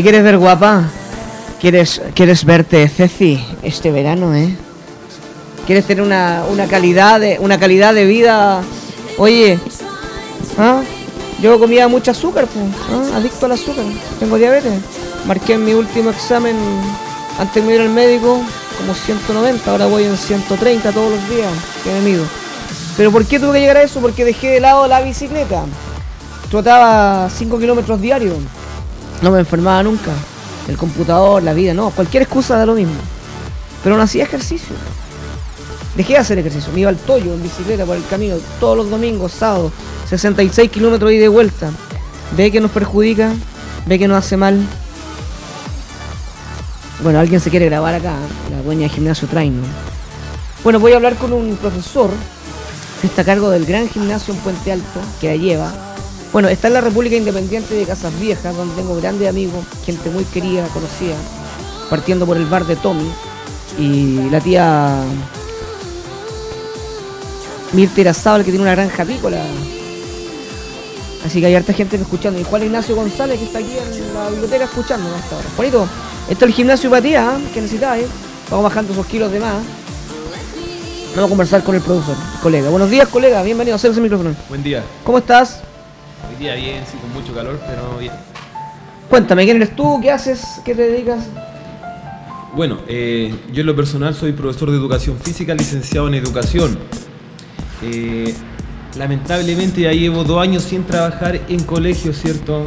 ¿Te quieres ver guapa? ¿Quieres, quieres verte, Ceci, este verano, eh? ¿Quieres tener una, una calidad de, una calidad de vida? Oye, ¿ah? yo comía mucho azúcar, pues, ¿ah? adicto al azúcar, tengo diabetes. Marqué en mi último examen, antes de ir al médico, como 190, ahora voy en 130 todos los días que me mido. ¿Pero por qué tuve que llegar a eso? Porque dejé de lado la bicicleta. Trotaba 5 kilómetros diarios. No me enfermaba nunca. El computador, la vida, no. Cualquier excusa da lo mismo. Pero no hacía ejercicio. Dejé de hacer ejercicio. Me iba al Toyo en bicicleta por el camino todos los domingos, sábados. 66 kilómetros y de vuelta. Ve que nos perjudica. Ve que nos hace mal. Bueno, alguien se quiere grabar acá. La dueña de gimnasio Traino. Bueno, voy a hablar con un profesor que está a cargo del gran gimnasio en Puente Alto, que la lleva. Bueno, está en la República Independiente de Casas Viejas, donde tengo grandes amigos, gente muy querida, conocida, partiendo por el bar de Tommy. Y la tía Mirta Irazábal, que tiene una granja apícola. Así que hay harta gente escuchando. Y Juan Ignacio González, que está aquí en la biblioteca escuchando hasta ahora. Bonito. Esto es el gimnasio para tía, ¿eh? que necesitáis. Vamos bajando esos kilos de más. Vamos a conversar con el profesor, colega. Buenos días, colega. Bienvenido a hacer ese micrófono. Buen día. ¿Cómo estás? Hoy día bien, sí, con mucho calor, pero bien. Cuéntame, ¿quién eres tú? ¿Qué haces? ¿Qué te dedicas? Bueno, eh, yo en lo personal soy profesor de educación física, licenciado en educación. Eh, lamentablemente ya llevo dos años sin trabajar en colegio, ¿cierto?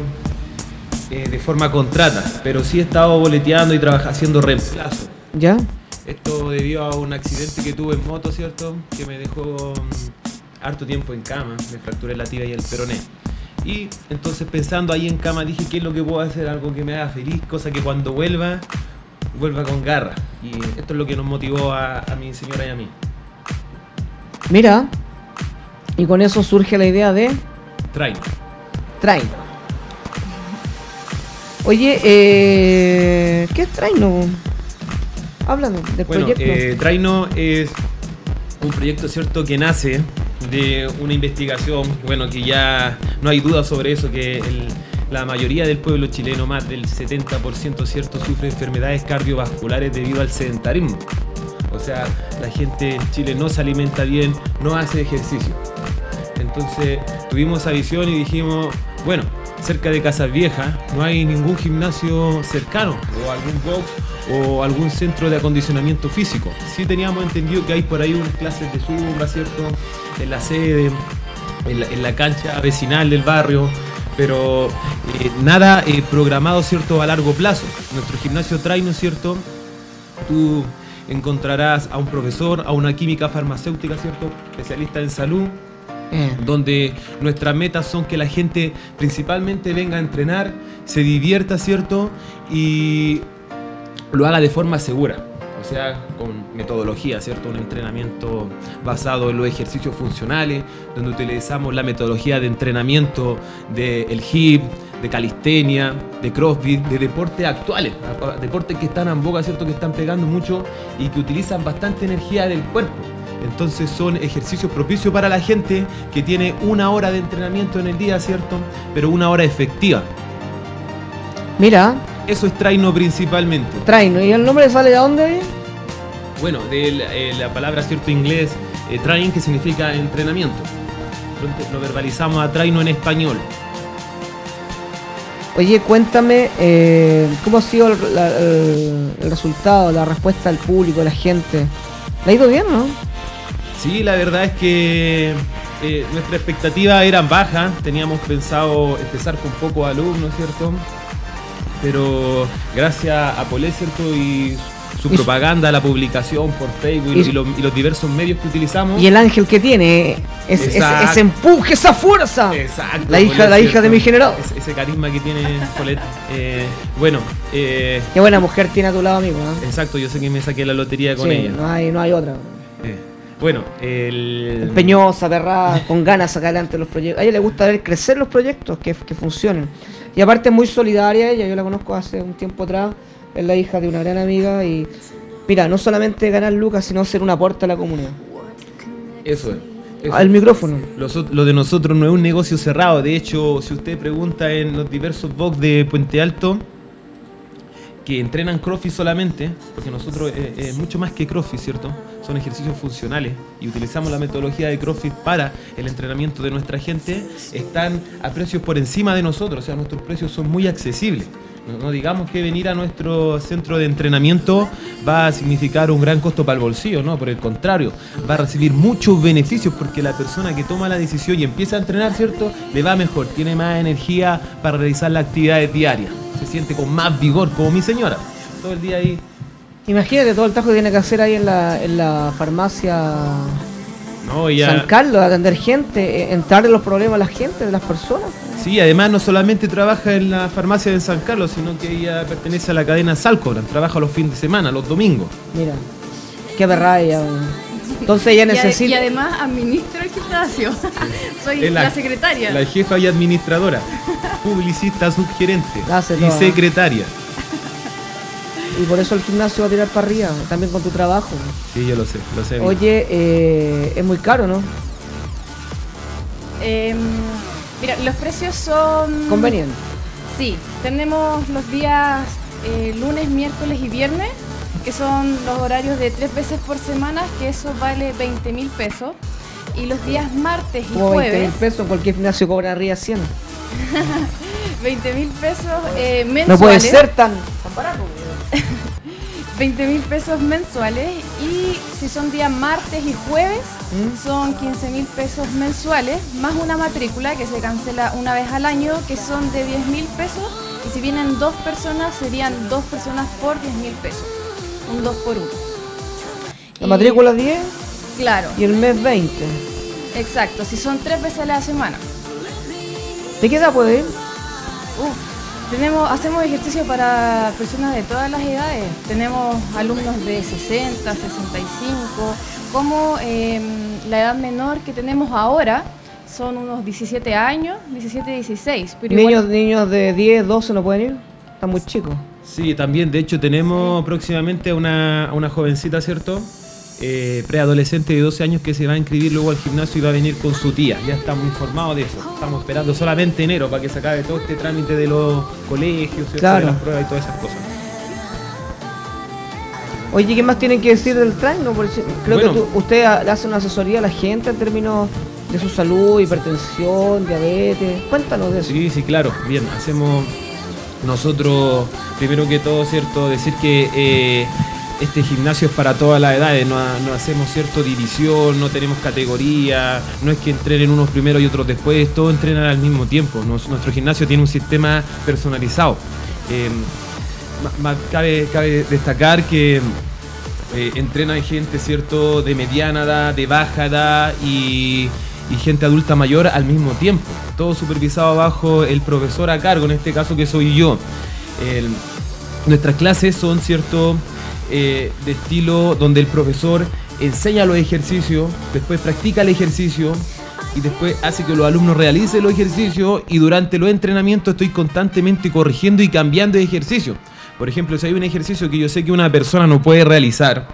Eh, de forma contrata, pero sí he estado boleteando y trabajando haciendo reemplazo. ¿Ya? Esto debido a un accidente que tuve en moto, ¿cierto? Que me dejó mm, harto tiempo en cama, me fracturé la tibia y el peroné. Y entonces pensando ahí en cama dije, ¿qué es lo que puedo hacer? Algo que me haga feliz, cosa que cuando vuelva, vuelva con garra. Y esto es lo que nos motivó a, a mi señora y a mí. Mira. Y con eso surge la idea de Traino. Traino. Oye, eh, ¿qué es Traino? Háblame del Bueno, proyecto. eh, Traino es un proyecto, ¿cierto?, que nace de una investigación, bueno, que ya no hay duda sobre eso, que la mayoría del pueblo chileno, más del 70%, ¿cierto?, sufre enfermedades cardiovasculares debido al sedentarismo. O sea, la gente en Chile no se alimenta bien, no hace ejercicio. Entonces tuvimos esa visión y dijimos, bueno, cerca de Casas Viejas no hay ningún gimnasio cercano o algún box o algún centro de acondicionamiento físico. Sí teníamos entendido que hay por ahí unas clases de zumba, ¿cierto? En la sede, en la, cancha vecinal del barrio, pero eh, nada eh, programado, ¿cierto? A largo plazo. Nuestro gimnasio Traino, ¿cierto? Tú encontrarás a un profesor, a una química farmacéutica, ¿cierto? Especialista en salud, Eh, donde nuestras metas son que la gente principalmente venga a entrenar, se divierta, ¿cierto? Y lo haga de forma segura. O sea, con metodología, ¿cierto? Un entrenamiento basado en los ejercicios funcionales, donde utilizamos la metodología de entrenamiento del hip, de calistenia, de crossfit, de deportes actuales, deportes que están en boga, ¿cierto? Que están pegando mucho y que utilizan bastante energía del cuerpo. Entonces son ejercicios propicios para la gente que tiene una hora de entrenamiento en el día, ¿cierto? Pero una hora efectiva. mira, Eso es traino principalmente. Traino. ¿Y el nombre sale de dónde? Bueno, de la, eh, la palabra cierto inglés, eh, train, que significa entrenamiento. Lo, lo verbalizamos a traino en español. Oye, cuéntame eh, cómo ha sido el, la- el- el resultado, la respuesta del público, la gente. ¿Le ha ido bien, no? Sí, la verdad es que eh, nuestra expectativa era baja. Teníamos pensado empezar con pocos alumnos, ¿cierto? Pero gracias a Polé, ¿cierto? Y su Y su- propaganda, la publicación por Facebook y, los, y los diversos medios que utilizamos. Y el ángel que tiene, es, es- Exacto. ese empuje, esa fuerza. Exacto. La hija, la hija de mi general. Ese, ese carisma que tiene Paulette. Eh, bueno, eh, Qué buena mujer tiene a tu lado, amigo. ¿no? exacto, yo sé que me saqué la lotería con Sí, ella. No hay, no hay otra. Eh, bueno, el... Empeñosa, aterrada, con ganas de sacar adelante los proyectos. A ella le gusta ver crecer los proyectos, que, que funcionen. Y aparte es muy solidaria ella, yo la conozco hace un tiempo atrás, es la hija de una gran amiga y mira, no solamente ganar lucas, sino ser un aporte a la comunidad. Eso es. eso Al micrófono. Lo, de nosotros no es un negocio cerrado. De hecho, si usted pregunta en los diversos box de Puente Alto, que entrenan CrossFit solamente, porque nosotros eh, es mucho más que CrossFit, ¿cierto? Son ejercicios funcionales y utilizamos la metodología de CrossFit para el entrenamiento de nuestra gente, están a precios por encima de nosotros, o sea, nuestros precios son muy accesibles. No, digamos que venir a nuestro centro de entrenamiento va a significar un gran costo para el bolsillo, no, por el contrario, va a recibir muchos beneficios porque la persona que toma la decisión y empieza a entrenar, ¿cierto? Le va mejor, tiene más energía para realizar las actividades diarias, se siente con más vigor, como mi señora, todo el día ahí. Imagínate todo el trabajo que tiene que hacer ahí en la, en la farmacia no, ya... San Carlos, atender gente, eh, entrar en los problemas de la gente, de las personas. Sí, además no solamente trabaja en la farmacia de San Carlos, sino que ella pertenece a la cadena Salcobran, trabaja los fines de semana, los domingos. Mira, qué berraya. Entonces ella necesita... Y además administra el gimnasio. Soy la, secretaria. La jefa y administradora, publicista, subgerente y secretaria. Y por eso el gimnasio va a tirar para arriba, también con tu trabajo. Sí, yo lo sé, lo sé. Oye, eh, es muy caro, ¿no? Em, mira, los precios son... Convenientes. Sí, tenemos los días eh, lunes, miércoles y viernes, que son los horarios de tres veces por semana, que eso vale 20 mil pesos. Y los días martes y jueves... 20 mil pesos, cualquier gimnasio cobra arriba 100. 20 mil pesos eh, mensuales. No puede ser tan, tan barato. 20 mil pesos mensuales y si son días martes y jueves ¿Mm? son 15 mil pesos mensuales más una matrícula que se cancela una vez al año que son de 10 mil pesos y si vienen dos personas serían dos personas por 10 mil pesos, un 2 por 1. ¿La matrícula 10? Claro. ¿Y el mes 20? Exacto, si son tres veces a la semana. ¿De qué edad puede ir? Tenemos, hacemos ejercicio para personas de todas las edades. Tenemos alumnos de 60, 65, como em, la edad menor que tenemos ahora son unos 17 años, 17, 16. ¿Niños, ¿Niños de 10, 12 no pueden ir? Están muy chicos. Sí, también, de hecho tenemos próximamente una, una jovencita, ¿cierto? Eh, preadolescente de 12 años que se va a inscribir luego al gimnasio y va a venir con su tía. Ya estamos informados de eso. Estamos esperando solamente enero para que se acabe todo este trámite de los colegios, de las pruebas y todas esas cosas. Oye, ¿qué más tienen que decir del tren? Creo que usted hace una asesoría a la gente en términos de su salud, hipertensión, diabetes. Cuéntanos de eso. Sí, sí, claro. Bien, hacemos nosotros, primero que todo, ¿cierto? Decir que eh, este gimnasio es para todas las edades, no, hacemos cierto división, no tenemos categoría, no es que entrenen unos primero y otros después, todos entrenan al mismo tiempo. nuestro gimnasio tiene un sistema personalizado. Eh, cabe, destacar que eh, entrena gente cierto de mediana edad, de baja edad y, gente adulta mayor al mismo tiempo. Todo supervisado bajo el profesor a cargo, en este caso que soy yo. nuestras clases son cierto eh, de estilo donde el profesor enseña los ejercicios, después practica el ejercicio y después hace que los alumnos realicen los ejercicios y durante los entrenamientos estoy constantemente corrigiendo y cambiando de ejercicio. Por ejemplo, si hay un ejercicio que yo sé que una persona no puede realizar,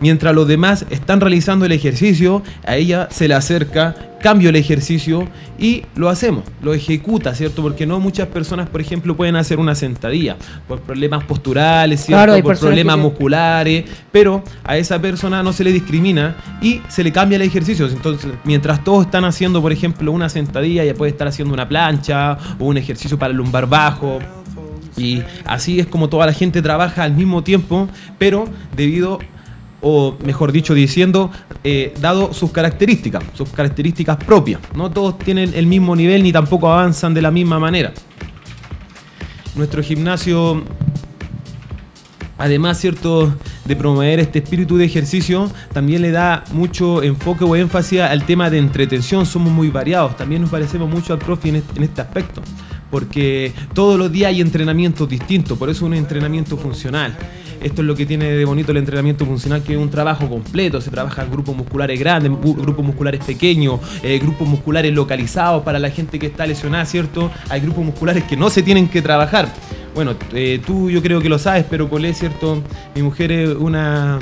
Mientras los demás están realizando el ejercicio, a ella se le acerca, cambio el ejercicio y lo hacemos, lo ejecuta, ¿cierto? Porque no muchas personas, por ejemplo, pueden hacer una sentadilla por problemas posturales, ¿cierto? por problemas musculares, pero a esa persona no se le discrimina y se le cambia el ejercicio. Entonces, mientras todos están haciendo, por ejemplo, una sentadilla, ya puede estar haciendo una plancha o un ejercicio para el lumbar bajo. Y así es como toda la gente trabaja al mismo tiempo, pero debido o mejor dicho diciendo, eh, dado sus características, sus características propias. No todos tienen el mismo nivel ni tampoco avanzan de la misma manera. Nuestro gimnasio, además, cierto, de promover este espíritu de ejercicio, también le da mucho enfoque o énfasis al tema de entretención. Somos muy variados, también nos parecemos mucho al profe en este, aspecto porque todos los días hay entrenamientos distintos, por eso es un entrenamiento funcional. Esto es lo que tiene de bonito el entrenamiento funcional, que es un trabajo completo. Se trabaja grupos musculares grandes, grupos musculares pequeños, eh, grupos musculares localizados para la gente que está lesionada, ¿cierto? Hay grupos musculares que no se tienen que trabajar. Bueno, eh, tú yo creo que lo sabes, pero Colé, ¿cierto? Mi mujer es una,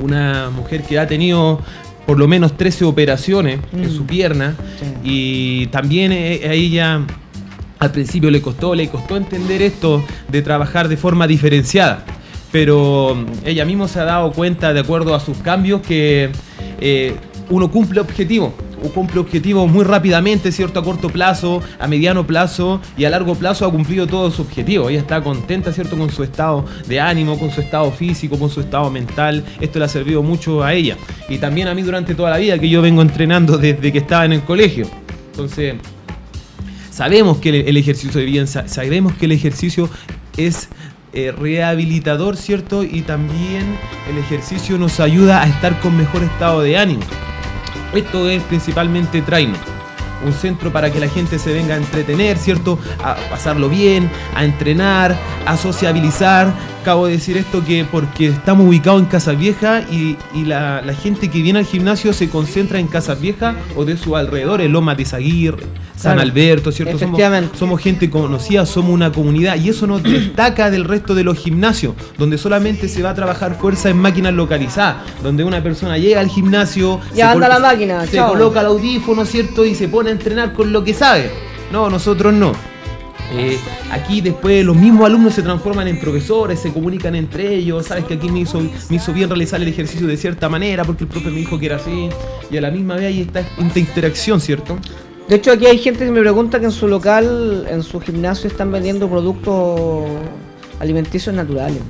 una mujer que ha tenido por lo menos 13 operaciones en su mm. pierna y también eh, ella al principio le costó, le costó entender esto de trabajar de forma diferenciada. Pero mm, ella misma se ha dado cuenta, de acuerdo a sus cambios, que eh, uno cumple objetivos. O cumple objetivos muy rápidamente, ¿cierto? A corto plazo, a mediano plazo y a largo plazo ha cumplido todos sus objetivos. Ella está contenta, ¿cierto? Con su estado de ánimo, con su estado físico, con su estado mental. Esto le ha servido mucho a ella. Y también a mí durante toda la vida que yo vengo entrenando desde que estaba en el colegio. Entonces, sabemos que el ejercicio de bien, sabemos que el ejercicio es eh, rehabilitador, ¿cierto? Y también el ejercicio nos ayuda a estar con mejor estado de ánimo. Esto es principalmente Traino. Un centro para que la gente se venga a entretener, ¿cierto? A pasarlo bien, a entrenar, a sociabilizar. Acabo de decir esto que porque estamos ubicados en Casa Vieja y, la, gente que viene al gimnasio se concentra en Casa Vieja o de su alrededor, Loma de Zaguirre, San Alberto, ¿cierto? Somos, somos, gente conocida, somos una comunidad y eso nos destaca del resto de los gimnasios, donde solamente se va a trabajar fuerza en máquinas localizadas, donde una persona llega al gimnasio, ya anda la máquina, se coloca el audífono, ¿cierto? Y se pone a entrenar con lo que sabe. No, nosotros no. Eh, aquí después los mismos alumnos se transforman en profesores, se comunican entre ellos, sabes que aquí me hizo, me hizo bien realizar el ejercicio de cierta manera porque el profe me dijo que era así y a la misma vez hay esta interacción, ¿cierto? De hecho, aquí hay gente que me pregunta que en su local, en su gimnasio, están vendiendo productos alimenticios naturales.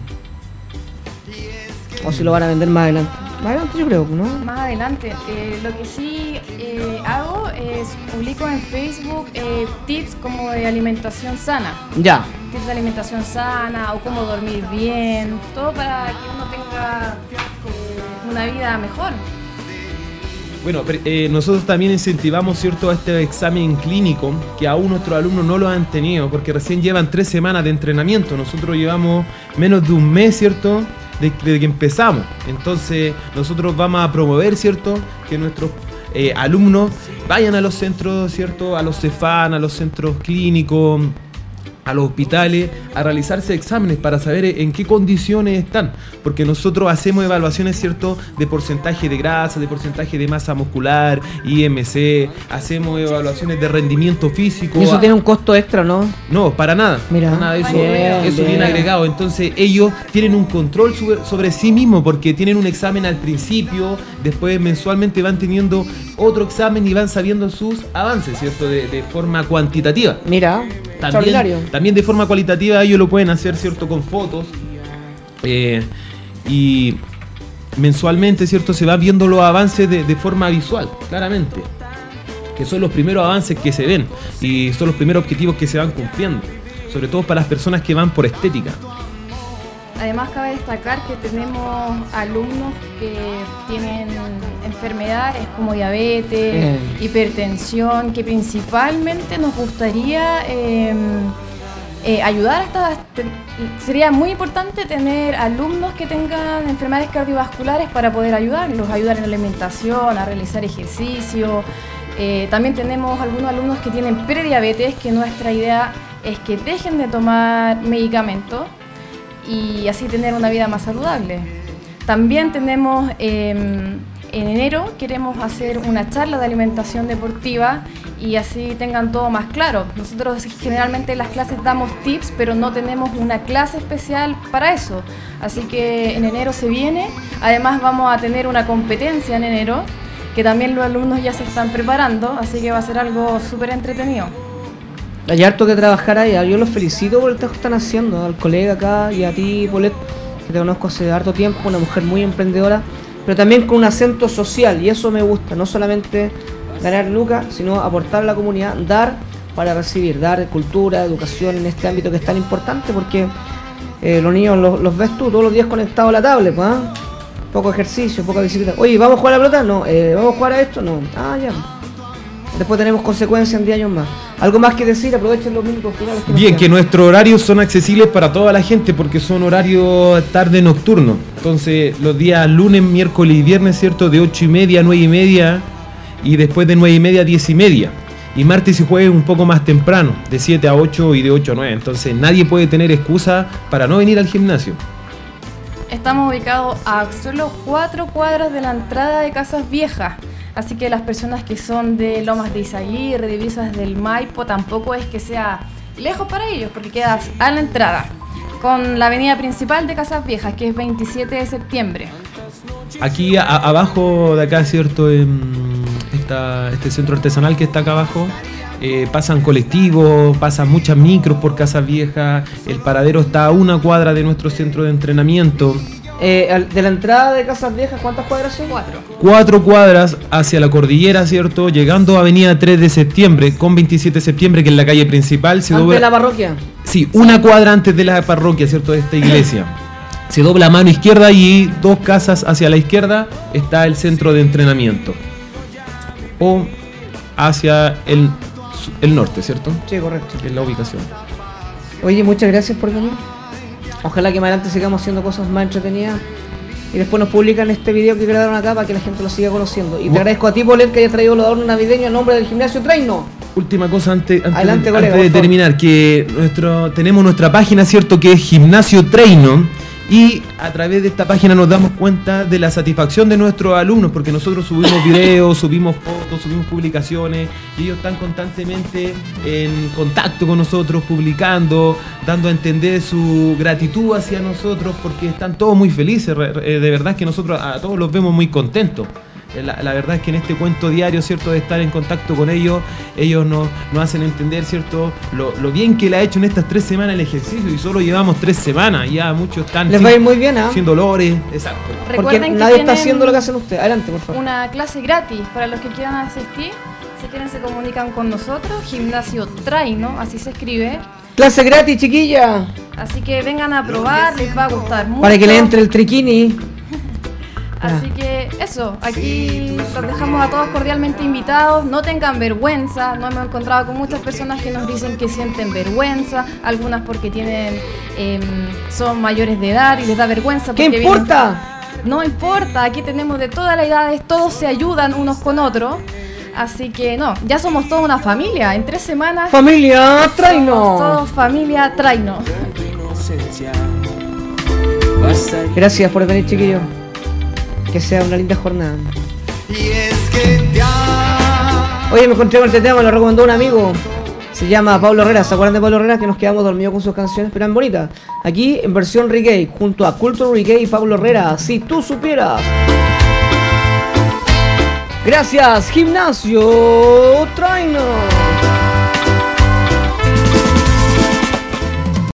O si lo van a vender más adelante. Más adelante yo creo, ¿no? Más adelante. Eh, lo que sí eh, hago es publico en Facebook eh, tips como de alimentación sana. Ya. Tips de alimentación sana o cómo dormir bien. Todo para que uno tenga una vida mejor. Bueno, eh, nosotros también incentivamos cierto a este examen clínico que aún nuestros alumnos no lo han tenido porque recién llevan tres semanas de entrenamiento. Nosotros llevamos menos de un mes, ¿cierto? Desde que empezamos. Entonces nosotros vamos a promover, ¿cierto? Que nuestros eh, alumnos vayan a los centros, ¿cierto? A los CEFAN, a los centros clínicos a los hospitales a realizarse exámenes para saber en qué condiciones están, porque nosotros hacemos evaluaciones, ¿cierto?, de porcentaje de grasa, de porcentaje de masa muscular, IMC, hacemos evaluaciones de rendimiento físico. ¿Y eso tiene un costo extra, no? No, para nada. Mira, nada, eso, eso viene agregado. Entonces ellos tienen un control sobre, sobre sí mismos porque tienen un examen al principio, después mensualmente van teniendo otro examen y van sabiendo sus avances, ¿cierto?, de, de forma cuantitativa. Mira, también, también de forma cualitativa ellos lo pueden hacer, ¿cierto? Con fotos. Eh, y mensualmente, ¿cierto? Se va viendo los avances de, de, forma visual, claramente. Que son los primeros avances que se ven y son los primeros objetivos que se van cumpliendo. Sobre todo para las personas que van por estética. Además cabe destacar que tenemos alumnos que tienen enfermedades como diabetes, hipertensión, que principalmente nos gustaría em, eh, ayudar a estas... Sería muy importante tener alumnos que tengan enfermedades cardiovasculares para poder ayudarlos, ayudar en la alimentación, a realizar ejercicio. Eh, también tenemos algunos alumnos que tienen prediabetes, que nuestra idea es que dejen de tomar medicamentos y así tener una vida más saludable. También tenemos em, en enero queremos hacer una charla de alimentación deportiva y así tengan todo más claro. Nosotros generalmente en las clases damos tips, pero no tenemos una clase especial para eso. Así que en enero se viene. Además vamos a tener una competencia en enero que también los alumnos ya se están preparando, así que va a ser algo súper entretenido. Hay harto que trabajar ahí. Yo los felicito por el trabajo que están haciendo. Al colega acá y a ti, Polet, que te conozco hace harto tiempo, una mujer muy emprendedora, pero también con un acento social. Y eso me gusta. No solamente ganar lucas, sino aportar a la comunidad, dar para recibir, dar cultura, educación en este ámbito que es tan importante porque eh, los niños los, ves tú todos los días conectados a la tablet, pues, poco ejercicio, poca bicicleta. Oye, ¿vamos a jugar a la pelota? No. Eh, ¿Vamos a jugar a esto? No. Ah, ya. Después tenemos consecuencias en 10 años más. ¿Algo más que decir? Aprovechen los minutos finales. Bien, que nuestros horarios son accesibles para toda la gente porque son horarios tarde nocturno. Entonces, los días lunes, miércoles y viernes, ¿cierto? De 8 y media a 9 y media y después de 9 y media a 10 y media. Y martes y jueves un poco más temprano, de 7 a 8 y de 8 a 9. Entonces, nadie puede tener excusa para no venir al gimnasio. Estamos ubicados a solo 4 cuadras de la entrada de Casas Viejas. Así que las personas que son de Lomas de Izaguirre, de Brisas del Maipo, tampoco es que sea lejos para ellos, porque quedas a la entrada, con la avenida principal de Casas Viejas, que es 27 de septiembre. Aquí a- abajo de acá, ¿cierto? En esta- este centro artesanal que está acá abajo. eh, pasan colectivos, pasan muchas micros por Casa Vieja. El paradero está a una cuadra de nuestro centro de entrenamiento. Eh, de la entrada de Casas Viejas, ¿cuántas cuadras son? Cuatro. Cuatro cuadras hacia la cordillera, ¿cierto? Llegando a Avenida 3 de septiembre con 27 de septiembre, que es la calle principal. Se Antes dobla- de la parroquia. Sí, una cuadra antes de la parroquia, ¿cierto? De esta iglesia. Se dobla a mano izquierda y dos casas hacia la izquierda está el centro de entrenamiento. O hacia el, el norte, ¿cierto? Sí, correcto. Que es la ubicación. Oye, muchas gracias por venir. Ojalá que más adelante sigamos haciendo cosas más entretenidas. Y después nos publican este video que grabaron acá para que la gente lo siga conociendo. Y te Bu- agradezco a ti, Polet, que hayas traído los adornos navideños en nombre del gimnasio Traino. Última cosa antes, antes Adelante, de, colega, antes de por favor. terminar, que nuestro, tenemos nuestra página, ¿cierto? Que es Gimnasio Treino. Y a través de esta página nos damos cuenta de la satisfacción de nuestros alumnos, porque nosotros subimos videos, subimos fotos, subimos publicaciones, y ellos están constantemente en contacto con nosotros, publicando, dando a entender su gratitud hacia nosotros, porque están todos muy felices. re- De verdad que nosotros a todos los vemos muy contentos. Eh, La, la verdad es que en este cuento diario, ¿cierto? De estar en contacto con ellos, ellos nos, nos hacen entender, ¿cierto? Lo, lo bien que le ha hecho en estas tres semanas el ejercicio y solo llevamos tres semanas, ya muchos están Les sin, va a ir muy bien, ¿ah? sin dolores, exacto. Porque Recuerden que nadie está haciendo lo que hacen ustedes. Adelante, por favor. Una clase gratis para los que quieran asistir. Si quieren se comunican con nosotros, Gimnasio Traino, así se escribe. Clase gratis, chiquilla. Así que vengan a probar, les va a gustar mucho. Para que le entre el triquini. Así que eso, aquí los dejamos a todos cordialmente invitados. No tengan vergüenza. Nos hemos encontrado con muchas personas que nos dicen que sienten vergüenza. Algunas porque tienen em, son mayores de edad y les da vergüenza. ¿Qué vienen- importa? No importa, aquí tenemos de todas las edades, todos se ayudan unos con otros. Así que no, ya somos toda una familia. En tres semanas Familia somos Traino. todos familia Traino. Gracias por venir, chiquillo. Que sea una linda jornada. Y es que te. Oye, me encontré con este tema, me lo recomendó un amigo. Se llama Pablo Herrera. ¿Se acuerdan de Pablo Herrera? Que nos quedamos dormidos con sus canciones, pero eran bonitas. Aquí en versión reggae, junto a Culture Reggae y Pablo Herrera. Si tú supieras. Gracias, Gimnasio Traino.